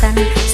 sun